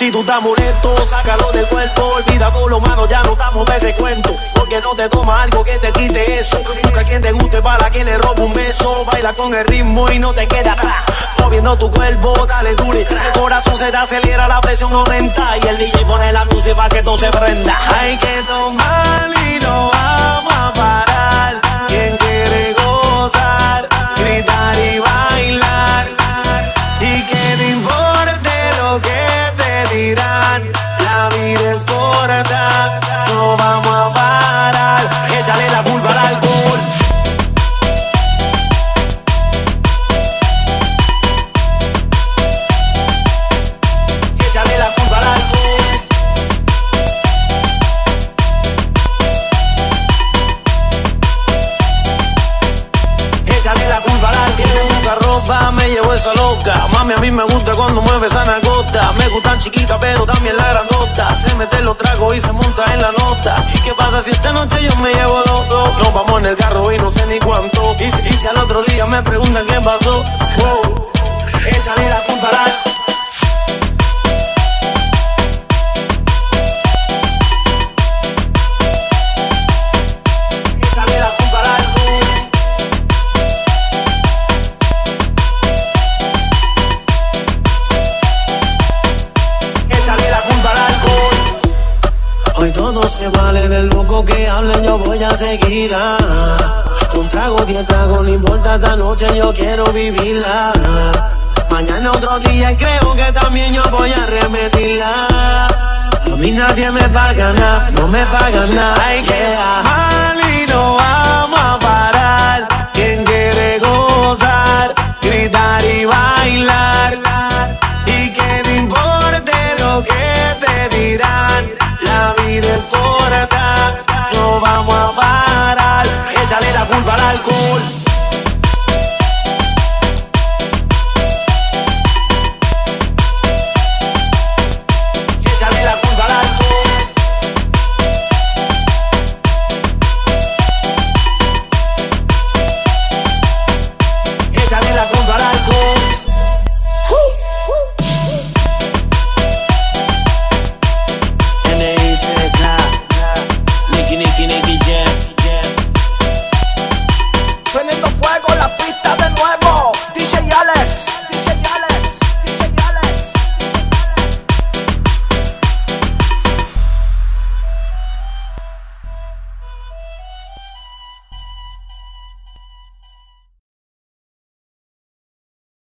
Si tú estás molesto, sácalo del cuerpo. Olvida por lo malo, ya no estamos de ese cuento. Porque no te toma algo que te quite eso. Busca quien te guste para que le robe un beso. Baila con el ritmo y no te queda atrás. Moviendo tu cuerpo, dale dure. El corazón se te acelera, la presión aumenta. Y el DJ pone la música para que todo se prenda. Hay que tomar y no vamos no vamos a parar. Échale la culpa al alcohol. Échale la culpa al alcohol. Échale la culpa al alcohol. Tiene mucha ropa, me llevo esa loca. Mami, a mí me gusta cuando mueve esa nalgota. Me gustan chiquitas, pero también la. Se mete los tragos y se monta en la nota. ¿Y qué pasa si esta noche yo me llevo los dos? Nos vamos en el carro y no sé ni cuánto. Y, y si al otro día me preguntan qué pasó, wow. Échale la culpa todo se vale del loco que hablen, yo voy a seguir. ah. Un trago, diez tragos, no importa esta noche, yo quiero vivirla. Mañana otro día y creo que también yo voy a remetirla. A mí nadie me paga nada, no me pagan nada. Hay que amar y no vamos a parar. Quien quiere gozar, gritar y bailar. Y que no importe lo que te dirán. La